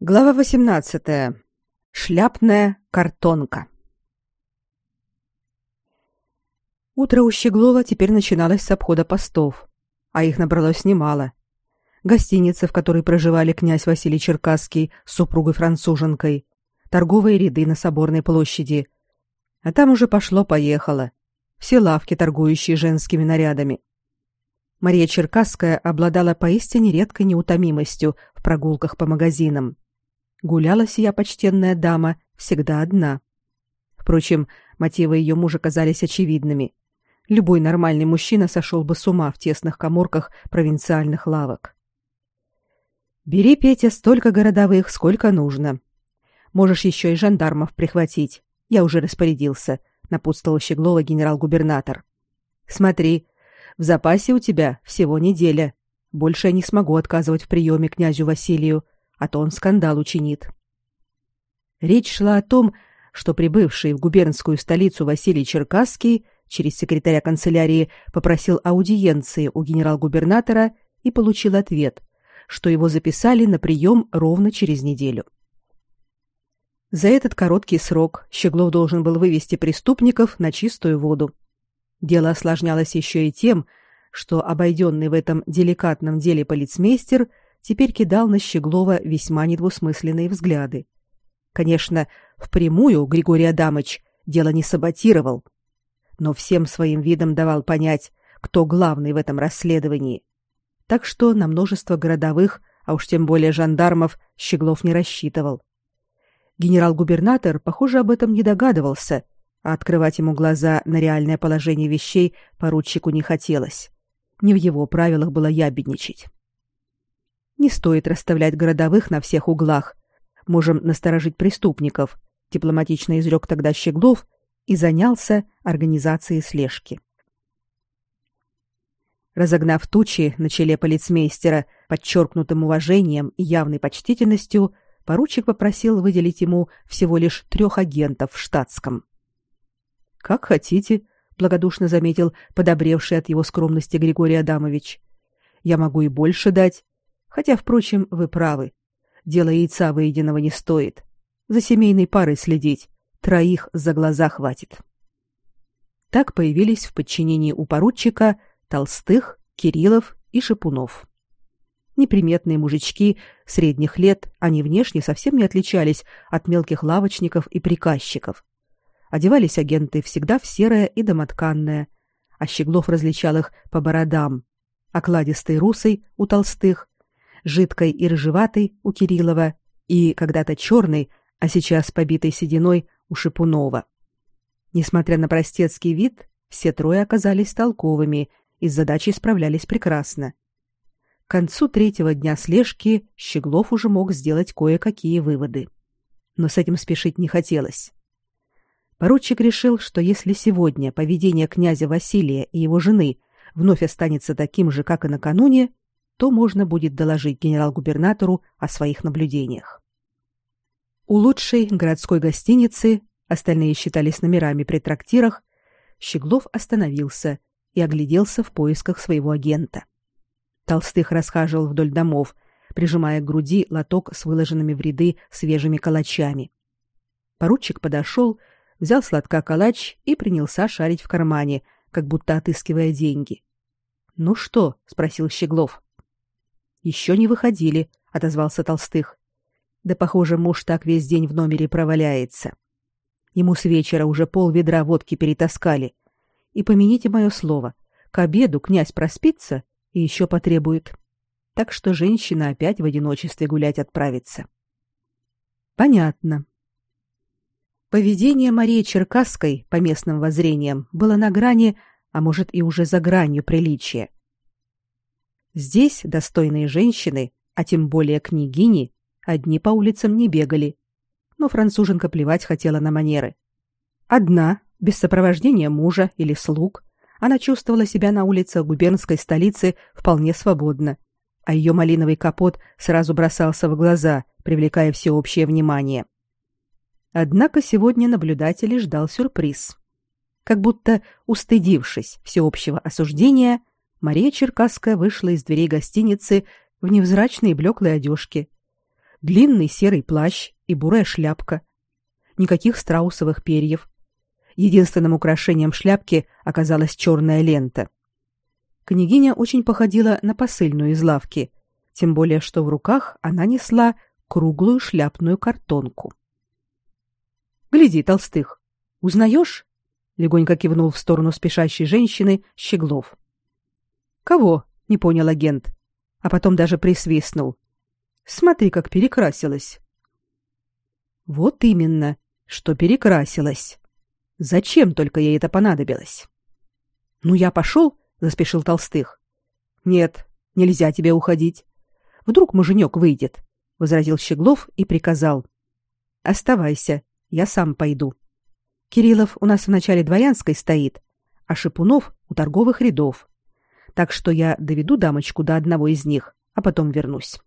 Глава 18. Шляпная картонка. Утро у Щеглова теперь начиналось с обхода постов, а их набралось немало. Гостиница, в которой проживали князь Василий Черкасский с супругой-француженкой, торговые ряды на Соборной площади. А там уже пошло-поехало. Все лавки, торгующие женскими нарядами. Мария Черкасская обладала поистине редкой неутомимостью в прогулках по магазинам Гуляла сия почтенная дама всегда одна. Впрочем, мотивы ее мужа казались очевидными. Любой нормальный мужчина сошел бы с ума в тесных каморках провинциальных лавок. Бери, Петя, столько городовых, сколько нужно. Можешь еще и жандармов прихватить. Я уже распорядился, напутствовал Щеглова генерал-губернатор. Смотри, в запасе у тебя всего неделя. Больше я не смогу отказывать в приеме князю Василию, а то он скандал учинит. Речь шла о том, что прибывший в губернскую столицу Василий Черкасский через секретаря канцелярии попросил аудиенции у генерал-губернатора и получил ответ, что его записали на прием ровно через неделю. За этот короткий срок Щеглов должен был вывести преступников на чистую воду. Дело осложнялось еще и тем, что обойденный в этом деликатном деле полицмейстер – теперь кидал на Щеглова весьма недвусмысленные взгляды. Конечно, впрямую Григорий Адамыч дело не саботировал, но всем своим видом давал понять, кто главный в этом расследовании. Так что на множество городовых, а уж тем более жандармов, Щеглов не рассчитывал. Генерал-губернатор, похоже, об этом не догадывался, а открывать ему глаза на реальное положение вещей поручику не хотелось. Не в его правилах было ябедничать. Не стоит расставлять городовых на всех углах. Можем насторожить преступников, дипломатично изрек тогда Щеглов и занялся организацией слежки. Разогнав тучи на челе полицмейстера подчеркнутым уважением и явной почтительностью, поручик попросил выделить ему всего лишь трех агентов в штатском. «Как хотите», — благодушно заметил подобревший от его скромности Григорий Адамович. «Я могу и больше дать, Хотя, впрочем, вы правы. Дело яйца выеденного не стоит. За семейной парой следить. Троих за глаза хватит. Так появились в подчинении у поручика Толстых, Кириллов и Шипунов. Неприметные мужички средних лет, они внешне совсем не отличались от мелких лавочников и приказчиков. Одевались агенты всегда в серое и домотканное, а Щеглов различал их по бородам. Окладистый русый у толстых, жидкой и рыжеватой у Кириллова и когда-то черной, а сейчас побитой сединой у Шипунова. Несмотря на простецкий вид, все трое оказались толковыми и с задачей справлялись прекрасно. К концу третьего дня слежки Щеглов уже мог сделать кое-какие выводы. Но с этим спешить не хотелось. Поручик решил, что если сегодня поведение князя Василия и его жены вновь останется таким же, как и накануне, то можно будет доложить генерал-губернатору о своих наблюдениях. У лучшей городской гостиницы, остальные считались номерами при трактирах, Щеглов остановился и огляделся в поисках своего агента. Толстых расхаживал вдоль домов, прижимая к груди лоток с выложенными в ряды свежими калачами. Поручик подошел, взял с лотка калач и принялся шарить в кармане, как будто отыскивая деньги. "Ну что?" спросил Щеглов. Еще не выходили, отозвался Толстых. Да похоже, муж так весь день в номере проваляется. Ему с вечера уже пол ведра водки перетаскали. И помяните мое слово, к обеду князь проспится и еще потребует. Так что женщина опять в одиночестве гулять отправится. Понятно. Поведение Марии Черкасской по местным воззрениям было на грани, а может и уже за гранью приличия. Здесь достойные женщины, а тем более княгини, одни по улицам не бегали. Но француженка плевать хотела на манеры. Одна, без сопровождения мужа или слуг, она чувствовала себя на улице губернской столицы вполне свободно, а ее малиновый капот сразу бросался в глаза, привлекая всеобщее внимание. Однако сегодня наблюдателей ждал сюрприз. Как будто устыдившись всеобщего осуждения, Мария Черкасская вышла из дверей гостиницы в невзрачной блеклой одежке. длинный серый плащ и бурая шляпка. Никаких страусовых перьев. Единственным украшением шляпки оказалась черная лента. Княгиня очень походила на посыльную из лавки, тем более что в руках она несла круглую шляпную картонку. Гляди, толстых, узнаешь? легонько кивнул в сторону спешащей женщины Щеглов. Кого? не понял агент, а потом даже присвистнул. Смотри, как перекрасилась. Вот именно, что перекрасилась. Зачем только ей это понадобилось? Ну я пошел, заспешил Толстых. Нет, нельзя тебе уходить. Вдруг муженек выйдет, возразил Щеглов и приказал: Оставайся, я сам пойду. Кириллов у нас в начале дворянской стоит, а Шипунов у торговых рядов. Так что я доведу дамочку до одного из них, а потом вернусь.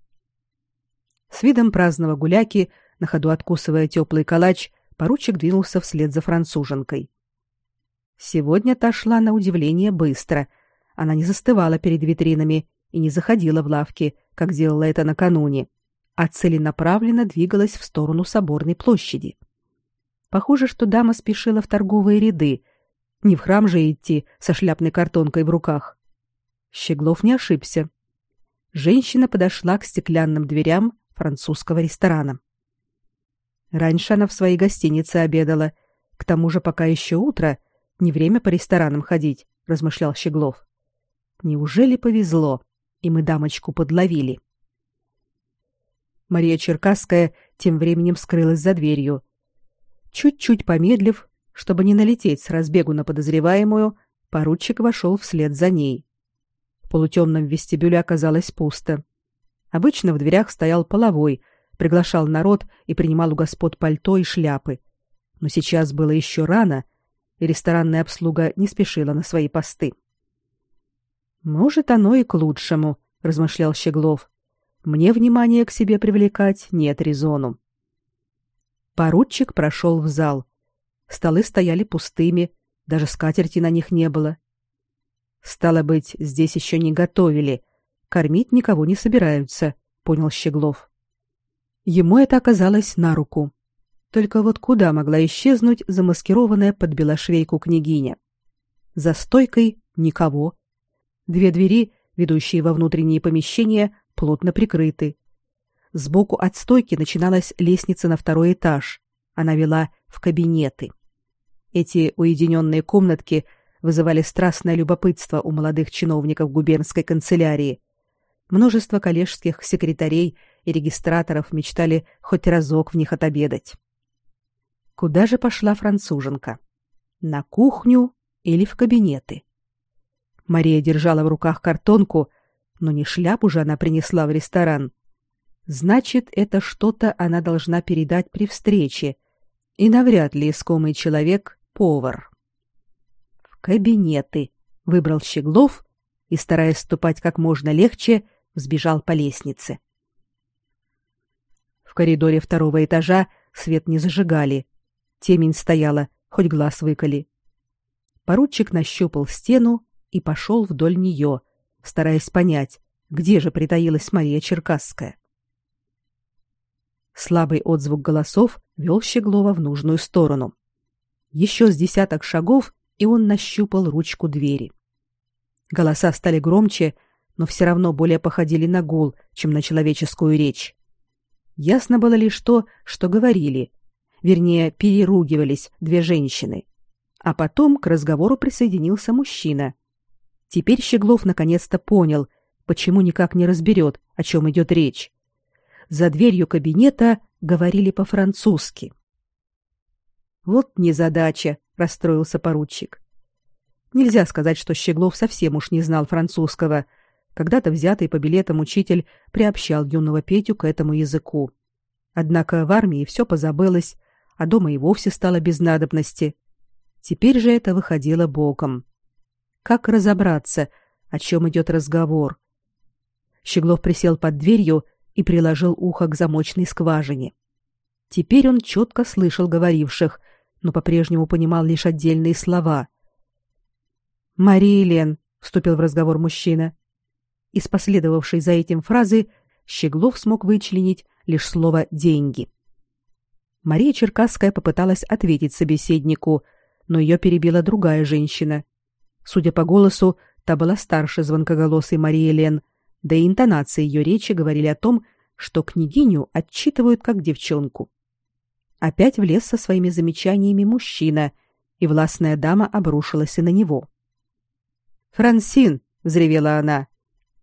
С видом праздного гуляки, на ходу откусывая теплый калач, поручик двинулся вслед за француженкой. Сегодня та шла на удивление быстро. Она не застывала перед витринами и не заходила в лавки, как делала это накануне, а целенаправленно двигалась в сторону соборной площади. Похоже, что дама спешила в торговые ряды. Не в храм же идти со шляпной картонкой в руках. Щеглов не ошибся. Женщина подошла к стеклянным дверям французского ресторана. Раньше она в своей гостинице обедала. К тому же пока еще утро, не время по ресторанам ходить, размышлял Щеглов. Неужели повезло, и мы дамочку подловили? Мария Черкасская тем временем скрылась за дверью, Чуть-чуть помедлив, чтобы не налететь с разбегу на подозреваемую, поручик вошел вслед за ней. Полутемном вестибюле оказалось пусто. Обычно в дверях стоял половой, приглашал народ и принимал у господ пальто и шляпы. Но сейчас было еще рано, и ресторанная обслуга не спешила на свои посты. Может, оно и к лучшему, размышлял Щеглов. Мне внимание к себе привлекать нет резону. Поручик прошел в зал. Столы стояли пустыми, даже скатерти на них не было. Стало быть, здесь еще не готовили, кормить никого не собираются, понял Щеглов. Ему это оказалось на руку. Только вот куда могла исчезнуть замаскированная под белошвейку княгиня? За стойкой никого. Две двери, ведущие во внутренние помещения, плотно прикрыты. Сбоку от стойки начиналась лестница на второй этаж. Она вела в кабинеты. Эти уединенные комнатки вызывали страстное любопытство у молодых чиновников губернской канцелярии. Множество коллежских секретарей и регистраторов мечтали хоть разок в них отобедать. Куда же пошла француженка? На кухню или в кабинеты? Мария держала в руках картонку, но не шляпу же она принесла в ресторан. Значит, это что-то она должна передать при встрече, и навряд ли искомый человек повар. Кабинеты выбрал Щеглов и, стараясь ступать как можно легче, взбежал по лестнице. В коридоре второго этажа свет не зажигали. Темень стояла, хоть глаз выколи. Поручик нащупал стену и пошел вдоль нее, стараясь понять, где же притаилась Мария Черкасская. Слабый отзвук голосов вел Щеглова в нужную сторону. Еще с десяток шагов, и он нащупал ручку двери. Голоса стали громче, но все равно более походили на гул, чем на человеческую речь. Ясно было лишь то, что говорили, вернее, переругивались две женщины. А потом к разговору присоединился мужчина. Теперь Щеглов наконец-то понял, почему никак не разберет, о чем идет речь за дверью кабинета говорили по-французски. Вот незадача, расстроился поручик. Нельзя сказать, что Щеглов совсем уж не знал французского. Когда-то взятый по билетам учитель приобщал юного Петю к этому языку. Однако в армии все позабылось, а дома и вовсе стало без надобности. Теперь же это выходило боком. Как разобраться, о чем идет разговор? Щеглов присел под дверью и приложил ухо к замочной скважине. Теперь он четко слышал говоривших, но по-прежнему понимал лишь отдельные слова. «Мария Лен», — вступил в разговор мужчина. Из последовавшей за этим фразы Щеглов смог вычленить лишь слово деньги. Мария Черкасская попыталась ответить собеседнику, но ее перебила другая женщина. Судя по голосу, та была старше звонкоголосой Марии Лен, да и интонации ее речи говорили о том, что княгиню отчитывают как девчонку. Опять влез со своими замечаниями мужчина, и властная дама обрушилась и на него. «Франсин!» — взревела она,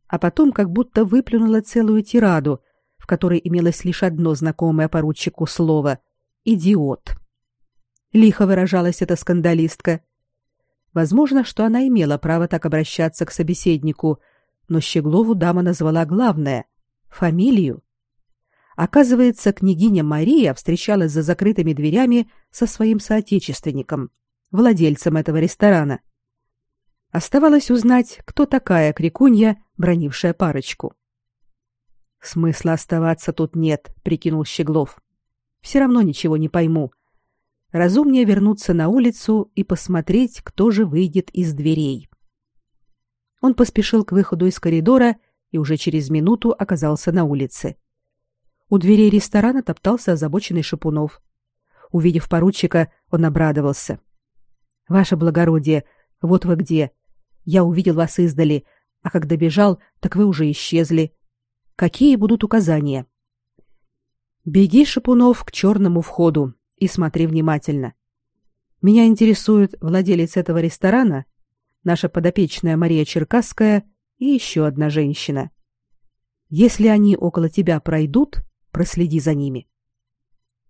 а потом как будто выплюнула целую тираду, в которой имелось лишь одно знакомое поручику слово — «идиот». Лихо выражалась эта скандалистка. Возможно, что она имела право так обращаться к собеседнику, но Щеглову дама назвала главное — фамилию. Оказывается, княгиня Мария встречалась за закрытыми дверями со своим соотечественником, владельцем этого ресторана. Оставалось узнать, кто такая крикунья, бронившая парочку. Смысла оставаться тут нет, прикинул Щеглов. Все равно ничего не пойму. Разумнее вернуться на улицу и посмотреть, кто же выйдет из дверей. Он поспешил к выходу из коридора и уже через минуту оказался на улице. У дверей ресторана топтался озабоченный Шипунов. Увидев поручика, он обрадовался. «Ваше благородие, вот вы где. Я увидел вас издали, а когда бежал, так вы уже исчезли. Какие будут указания?» «Беги, Шипунов, к черному входу и смотри внимательно. Меня интересует владелец этого ресторана, наша подопечная Мария Черкасская и еще одна женщина. Если они около тебя пройдут, проследи за ними.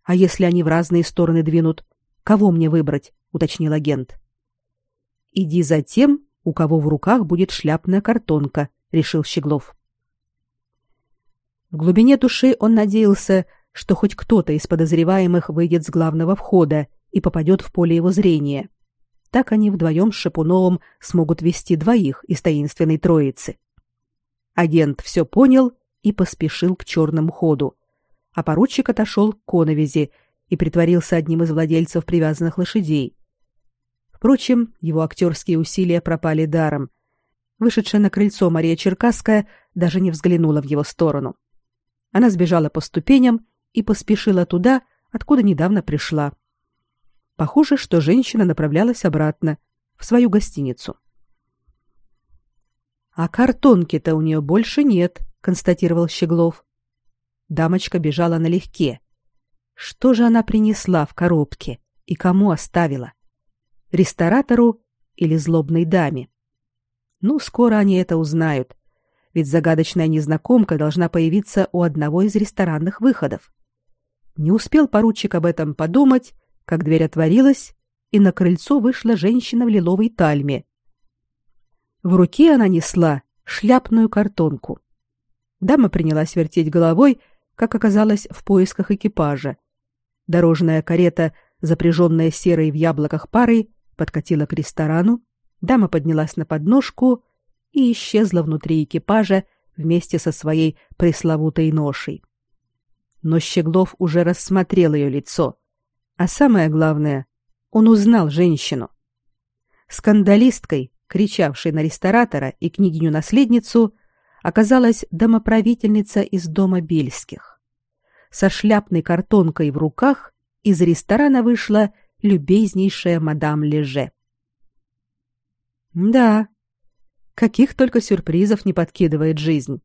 А если они в разные стороны двинут, кого мне выбрать? уточнил агент. Иди за тем, у кого в руках будет шляпная картонка, решил Щеглов. В глубине души он надеялся, что хоть кто-то из подозреваемых выйдет с главного входа и попадет в поле его зрения. Так они вдвоем с Шапуновым смогут вести двоих из таинственной троицы. Агент все понял и поспешил к черному ходу, а поручик отошел к коновизи и притворился одним из владельцев привязанных лошадей. Впрочем, его актерские усилия пропали даром. Вышедшая на крыльцо Мария Черкасская даже не взглянула в его сторону. Она сбежала по ступеням и поспешила туда, откуда недавно пришла. Похоже, что женщина направлялась обратно в свою гостиницу. А картонки-то у нее больше нет, констатировал Щеглов. Дамочка бежала налегке. Что же она принесла в коробке и кому оставила? Ресторатору или злобной даме? Ну, скоро они это узнают, ведь загадочная незнакомка должна появиться у одного из ресторанных выходов. Не успел поручик об этом подумать, как дверь отворилась, и на крыльцо вышла женщина в лиловой тальме. В руке она несла шляпную картонку. Дама принялась вертеть головой, как оказалось, в поисках экипажа. Дорожная карета, запряженная серой в яблоках парой, подкатила к ресторану, дама поднялась на подножку и исчезла внутри экипажа вместе со своей пресловутой ношей. Но Щеглов уже рассмотрел ее лицо. А самое главное, он узнал женщину. Скандалисткой, кричавшей на ресторатора и княгиню-наследницу, оказалась домоправительница из дома Бельских. Со шляпной картонкой в руках из ресторана вышла любезнейшая мадам Леже. Да, каких только сюрпризов не подкидывает жизнь.